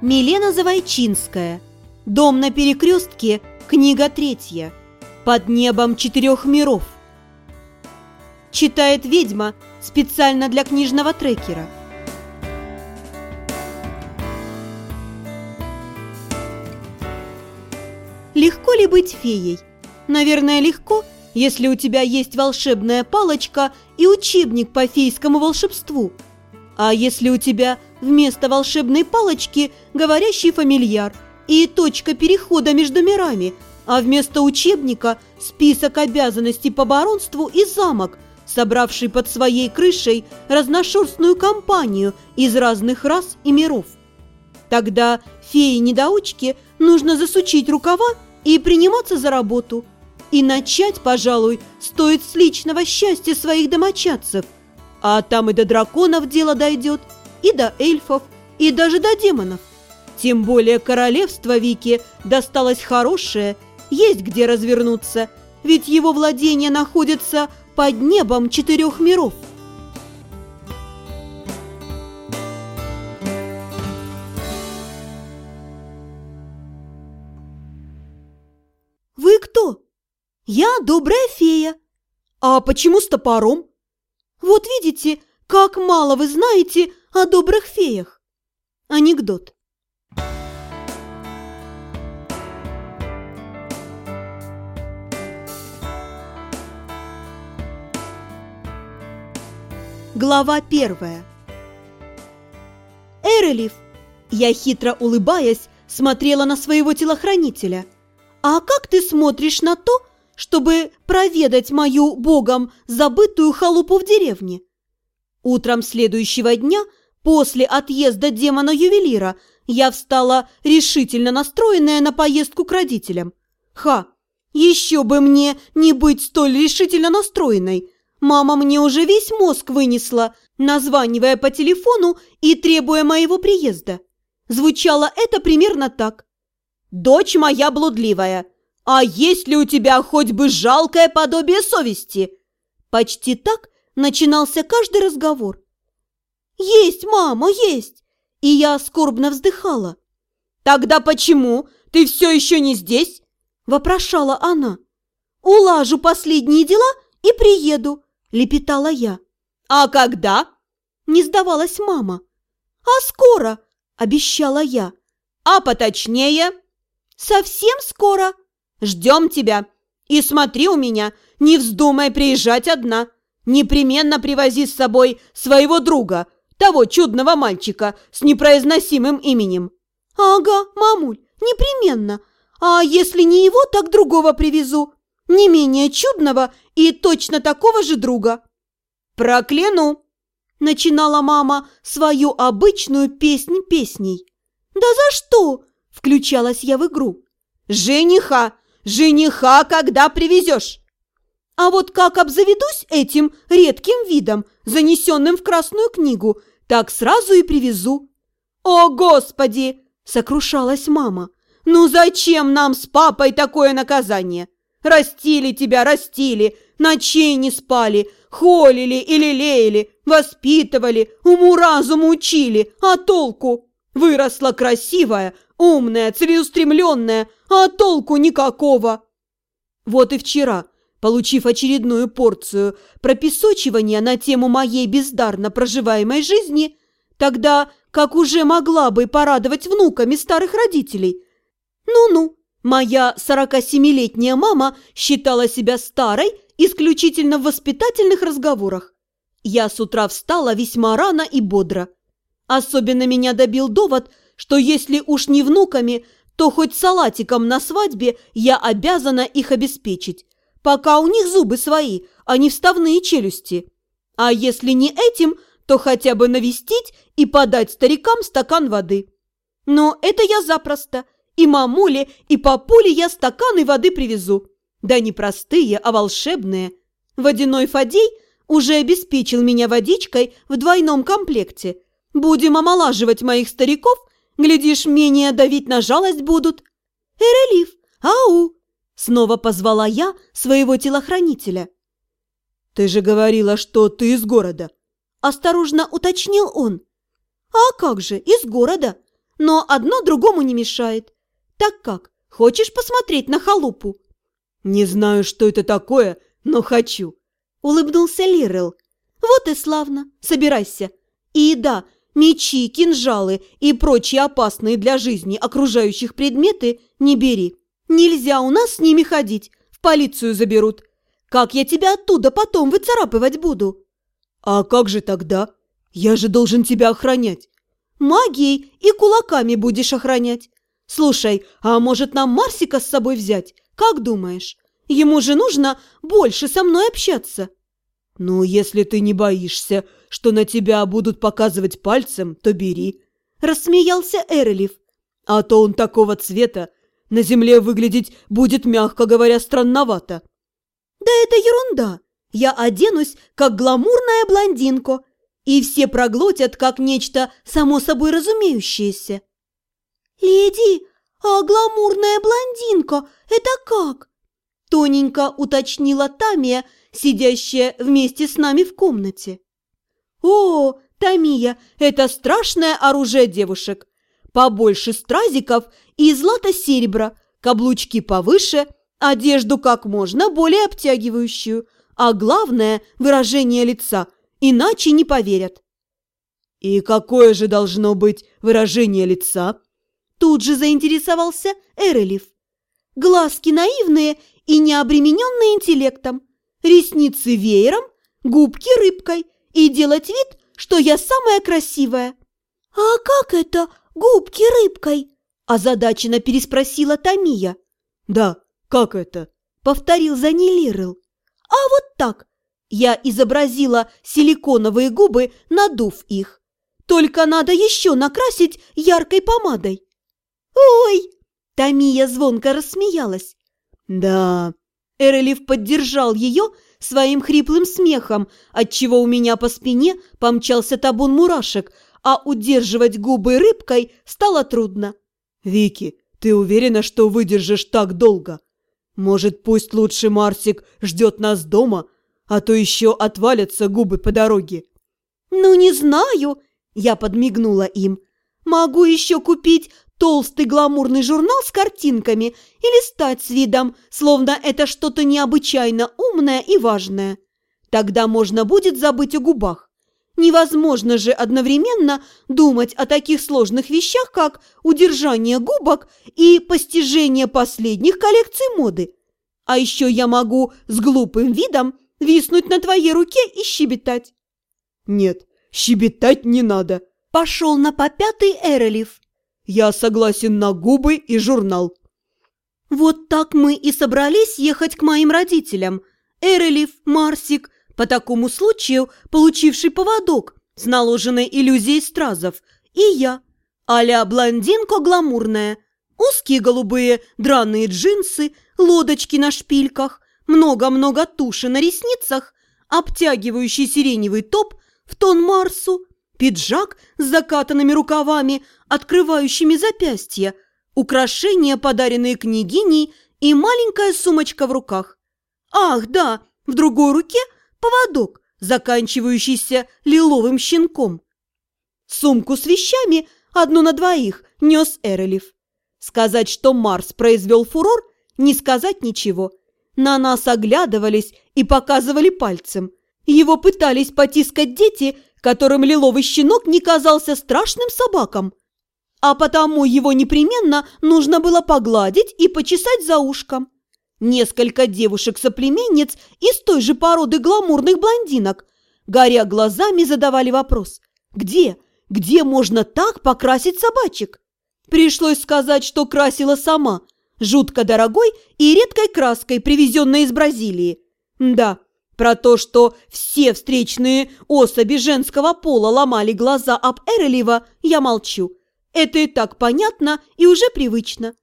Милена Завойчинская. Дом на перекрестке. Книга третья. Под небом четырех миров. Читает ведьма специально для книжного трекера. Легко ли быть феей? Наверное, легко, если у тебя есть волшебная палочка и учебник по фейскому волшебству. А если у тебя вместо волшебной палочки говорящий фамильяр и точка перехода между мирами, а вместо учебника список обязанностей по баронству и замок, собравший под своей крышей разношерстную компанию из разных рас и миров. Тогда феи-недоучки нужно засучить рукава и приниматься за работу. И начать, пожалуй, стоит с личного счастья своих домочадцев. А там и до драконов дело дойдет – и до эльфов, и даже до демонов. Тем более королевство Вики досталось хорошее, есть где развернуться, ведь его владения находятся под небом четырех миров. «Вы кто?» «Я добрая фея». «А почему с топором?» «Вот видите, как мало вы знаете о добрых феях. Анекдот. Глава первая. Эрелиф, я хитро улыбаясь, смотрела на своего телохранителя. А как ты смотришь на то, чтобы проведать мою богом забытую халупу в деревне? Утром следующего дня – После отъезда демона-ювелира я встала решительно настроенная на поездку к родителям. Ха! Еще бы мне не быть столь решительно настроенной. Мама мне уже весь мозг вынесла, названивая по телефону и требуя моего приезда. Звучало это примерно так. «Дочь моя блудливая, а есть ли у тебя хоть бы жалкое подобие совести?» Почти так начинался каждый разговор. «Есть, мама, есть!» И я скорбно вздыхала. «Тогда почему ты все еще не здесь?» Вопрошала она. «Улажу последние дела и приеду», лепетала я. «А когда?» Не сдавалась мама. «А скоро», обещала я. «А поточнее?» «Совсем скоро». «Ждем тебя. И смотри у меня, не вздумай приезжать одна. Непременно привози с собой своего друга, того чудного мальчика с непроизносимым именем». «Ага, мамуль, непременно. А если не его, так другого привезу. Не менее чудного и точно такого же друга». «Прокляну!» – начинала мама свою обычную песнь песней. «Да за что?» – включалась я в игру. «Жениха! Жениха, когда привезешь!» А вот как обзаведусь этим редким видом, занесенным в Красную книгу, так сразу и привезу». «О, Господи!» – сокрушалась мама. «Ну зачем нам с папой такое наказание? Растили тебя, растили, ночей не спали, холили и лелеяли, воспитывали, уму-разуму учили, а толку? Выросла красивая, умная, целеустремленная, а толку никакого!» Вот и вчера – Получив очередную порцию пропесочивания на тему моей бездарно проживаемой жизни, тогда как уже могла бы порадовать внуками старых родителей. Ну-ну, моя 47-летняя мама считала себя старой исключительно в воспитательных разговорах. Я с утра встала весьма рано и бодро. Особенно меня добил довод, что если уж не внуками, то хоть салатиком на свадьбе я обязана их обеспечить пока у них зубы свои, а не вставные челюсти. А если не этим, то хотя бы навестить и подать старикам стакан воды. Но это я запросто. И мамуле, и папуле я стаканы воды привезу. Да не простые, а волшебные. Водяной Фадей уже обеспечил меня водичкой в двойном комплекте. Будем омолаживать моих стариков, глядишь, менее давить на жалость будут. Эрелиф, ау! Снова позвала я своего телохранителя. «Ты же говорила, что ты из города!» Осторожно уточнил он. «А как же, из города! но одно другому не мешает. Так как, хочешь посмотреть на халупу?» «Не знаю, что это такое, но хочу», – улыбнулся Лирел. «Вот и славно. Собирайся. И да, мечи, кинжалы и прочие опасные для жизни окружающих предметы не бери. Нельзя у нас с ними ходить, в полицию заберут. Как я тебя оттуда потом выцарапывать буду?» «А как же тогда? Я же должен тебя охранять». «Магией и кулаками будешь охранять. Слушай, а может нам Марсика с собой взять? Как думаешь? Ему же нужно больше со мной общаться». «Ну, если ты не боишься, что на тебя будут показывать пальцем, то бери», – рассмеялся Эрелев. «А то он такого цвета, на земле выглядеть будет, мягко говоря, странновато». «Да это ерунда. Я оденусь, как гламурная блондинка, и все проглотят, как нечто само собой разумеющееся». «Леди, а гламурная блондинка – это как?» Тоненько уточнила Тамия, сидящая вместе с нами в комнате. «О, Тамия, это страшное оружие девушек! Побольше стразиков и злато-серебра, каблучки повыше, одежду как можно более обтягивающую, а главное – выражение лица, иначе не поверят». «И какое же должно быть выражение лица?» Тут же заинтересовался Эрелев. Глазки наивные и не обремененные интеллектом, ресницы веером, губки рыбкой и делать вид, что я самая красивая. «А как это губки рыбкой?» – озадаченно переспросила Тамия. «Да, как это?» – повторил за ней Лирел. «А вот так!» Я изобразила силиконовые губы, надув их. Только надо еще накрасить яркой помадой. «Ой!» – Тамия звонко рассмеялась. «Да». Эрелев поддержал ее своим хриплым смехом, отчего у меня по спине помчался табун мурашек, а удерживать губы рыбкой стало трудно. «Вики, ты уверена, что выдержишь так долго? Может, пусть лучше Марсик ждет нас дома, а то еще отвалятся губы по дороге?» «Ну, не знаю», – я подмигнула им. «Могу еще купить толстый гламурный журнал с картинками и листать с видом, словно это что-то необычайно умное и важное. Тогда можно будет забыть о губах. Невозможно же одновременно думать о таких сложных вещах, как удержание губок и постижение последних коллекций моды. А еще я могу с глупым видом виснуть на твоей руке и щебетать. Нет, щебетать не надо. Пошел на попятый Эрелев. Я согласен на губы и журнал. Вот так мы и собрались ехать к моим родителям. Эрелев, Марсик, по такому случаю получивший поводок с наложенной иллюзией стразов, и я, а-ля блондинка гламурная, узкие голубые драные джинсы, лодочки на шпильках, много-много туши на ресницах, обтягивающий сиреневый топ в тон Марсу, пиджак с закатанными рукавами, открывающими запястья, украшения, подаренные княгиней, и маленькая сумочка в руках. Ах, да, в другой руке поводок, заканчивающийся лиловым щенком. Сумку с вещами, одну на двоих, нес Эрелев. Сказать, что Марс произвел фурор, не сказать ничего. На нас оглядывались и показывали пальцем. Его пытались потискать дети – которым лиловый щенок не казался страшным собакам, а потому его непременно нужно было погладить и почесать за ушком. Несколько девушек-соплеменниц из той же породы гламурных блондинок, горя глазами, задавали вопрос «Где? Где можно так покрасить собачек?» Пришлось сказать, что красила сама, жутко дорогой и редкой краской, привезенной из Бразилии. Да, про то, что все встречные особи женского пола ломали глаза об Эрелева, я молчу. Это и так понятно и уже привычно.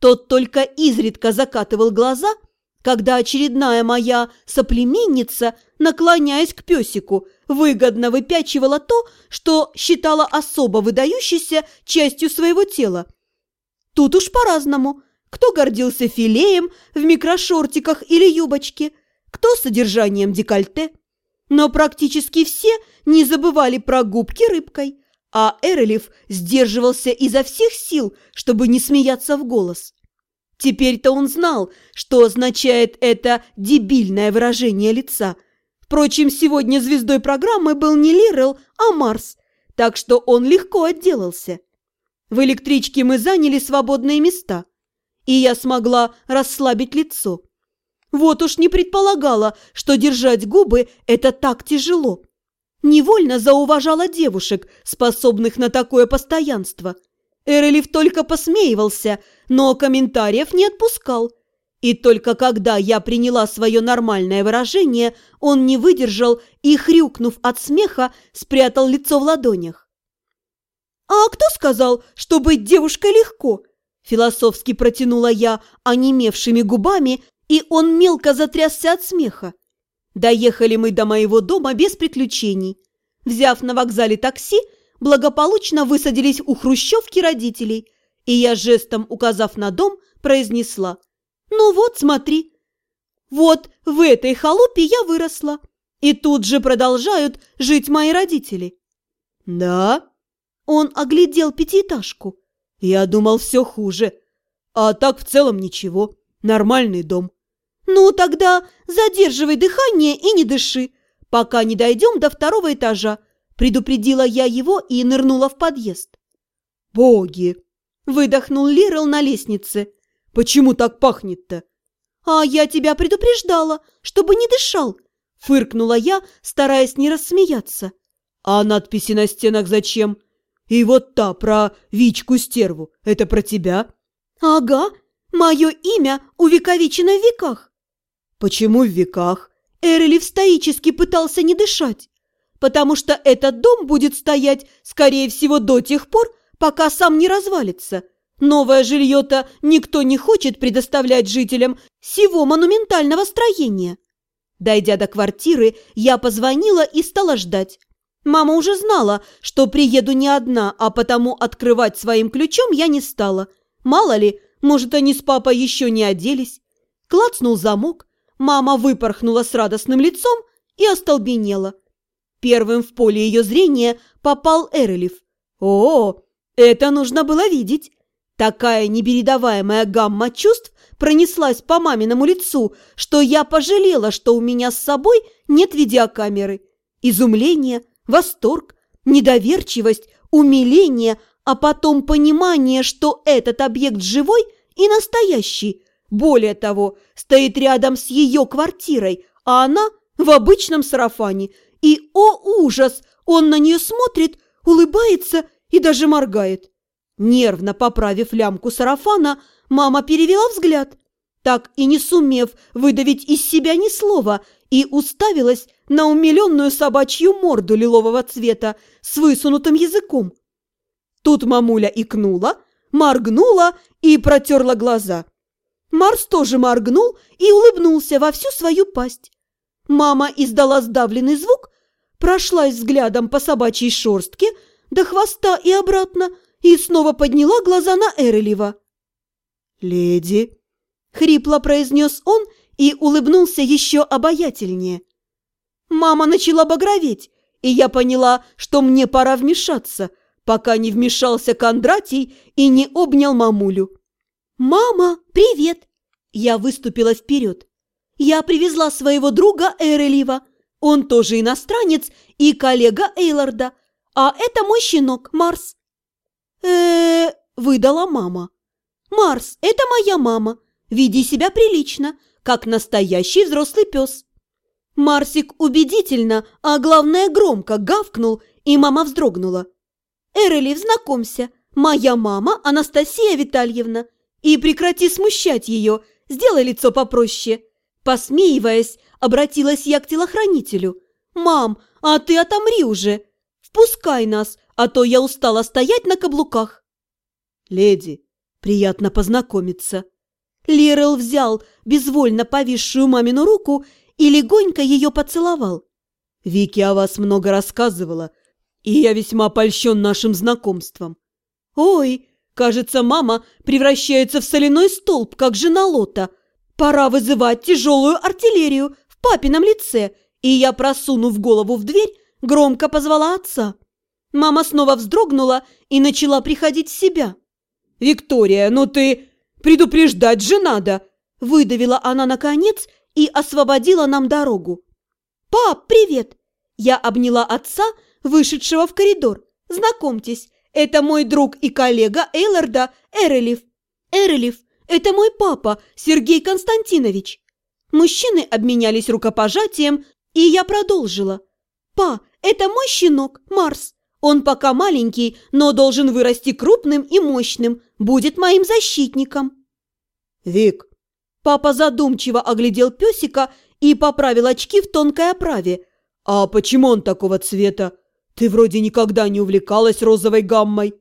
Тот только изредка закатывал глаза, когда очередная моя соплеменница, наклоняясь к песику, выгодно выпячивала то, что считала особо выдающейся частью своего тела. Тут уж по-разному. Кто гордился филеем в микрошортиках или юбочке – кто содержанием декольте. Но практически все не забывали про губки рыбкой, а Эрелев сдерживался изо всех сил, чтобы не смеяться в голос. Теперь-то он знал, что означает это дебильное выражение лица. Впрочем, сегодня звездой программы был не Лирел, а Марс, так что он легко отделался. В электричке мы заняли свободные места, и я смогла расслабить лицо. Вот уж не предполагала, что держать губы – это так тяжело. Невольно зауважала девушек, способных на такое постоянство. Эрелев только посмеивался, но комментариев не отпускал. И только когда я приняла свое нормальное выражение, он не выдержал и, хрюкнув от смеха, спрятал лицо в ладонях. «А кто сказал, что быть девушкой легко?» Философски протянула я онемевшими губами, и он мелко затрясся от смеха. Доехали мы до моего дома без приключений. Взяв на вокзале такси, благополучно высадились у хрущевки родителей, и я жестом указав на дом, произнесла «Ну вот, смотри, вот в этой халупе я выросла, и тут же продолжают жить мои родители». «Да?» Он оглядел пятиэтажку. «Я думал, все хуже. А так в целом ничего. Нормальный дом». «Ну, тогда задерживай дыхание и не дыши, пока не дойдем до второго этажа», предупредила я его и нырнула в подъезд. «Боги!» – выдохнул Лирел на лестнице. «Почему так пахнет-то?» «А я тебя предупреждала, чтобы не дышал», – фыркнула я, стараясь не рассмеяться. «А надписи на стенах зачем?» «И вот та про Вичку-стерву, это про тебя?» «Ага, мое имя увековечено в веках». «Почему в веках?» Эрелев стоически пытался не дышать. «Потому что этот дом будет стоять, скорее всего, до тех пор, пока сам не развалится. Новое жилье-то никто не хочет предоставлять жителям всего монументального строения». Дойдя до квартиры, я позвонила и стала ждать. Мама уже знала, что приеду не одна, а потому открывать своим ключом я не стала. Мало ли, может, они с папой еще не оделись. Клацнул замок, мама выпорхнула с радостным лицом и остолбенела. Первым в поле ее зрения попал Эрелев. О, это нужно было видеть. Такая непередаваемая гамма чувств пронеслась по маминому лицу, что я пожалела, что у меня с собой нет видеокамеры. Изумление – восторг, недоверчивость, умиление, а потом понимание, что этот объект живой и настоящий. Более того, стоит рядом с ее квартирой, а она в обычном сарафане. И, о ужас, он на нее смотрит, улыбается и даже моргает. Нервно поправив лямку сарафана, мама перевела взгляд, так и не сумев выдавить из себя ни слова – и уставилась на умиленную собачью морду лилового цвета с высунутым языком. Тут мамуля икнула, моргнула и протерла глаза. Марс тоже моргнул и улыбнулся во всю свою пасть. Мама издала сдавленный звук, прошлась взглядом по собачьей шорстке до хвоста и обратно и снова подняла глаза на Эрелева. «Леди!» — хрипло произнес он и улыбнулся еще обаятельнее. Мама начала багроветь, и я поняла, что мне пора вмешаться, пока не вмешался Кондратий и не обнял мамулю. «Мама, привет!» Я выступила вперед. «Я привезла своего друга Эрелива. Он тоже иностранец и коллега Эйларда. А это мой щенок, Марс». «Э-э-э», выдала мама. «Марс, это моя мама. Веди себя прилично как настоящий взрослый пес. Марсик убедительно, а главное громко гавкнул, и мама вздрогнула. «Эрелев, знакомься, моя мама Анастасия Витальевна. И прекрати смущать ее, сделай лицо попроще». Посмеиваясь, обратилась я к телохранителю. «Мам, а ты отомри уже! Впускай нас, а то я устала стоять на каблуках!» «Леди, приятно познакомиться!» Лирел взял безвольно повисшую мамину руку и легонько ее поцеловал. «Вики о вас много рассказывала, и я весьма польщен нашим знакомством». «Ой, кажется, мама превращается в соляной столб, как жена Лота. Пора вызывать тяжелую артиллерию в папином лице», и я, просунув голову в дверь, громко позвала отца. Мама снова вздрогнула и начала приходить в себя. «Виктория, ну ты... предупреждать же надо!» Выдавила она наконец и освободила нам дорогу. «Пап, привет!» Я обняла отца, вышедшего в коридор. «Знакомьтесь, это мой друг и коллега Эйларда Эрелев. Эрелев, это мой папа, Сергей Константинович». Мужчины обменялись рукопожатием, и я продолжила. «Па, это мой щенок, Марс. Он пока маленький, но должен вырасти крупным и мощным, будет моим защитником». «Вик». Папа задумчиво оглядел песика и поправил очки в тонкой оправе. «А почему он такого цвета? Ты вроде никогда не увлекалась розовой гаммой».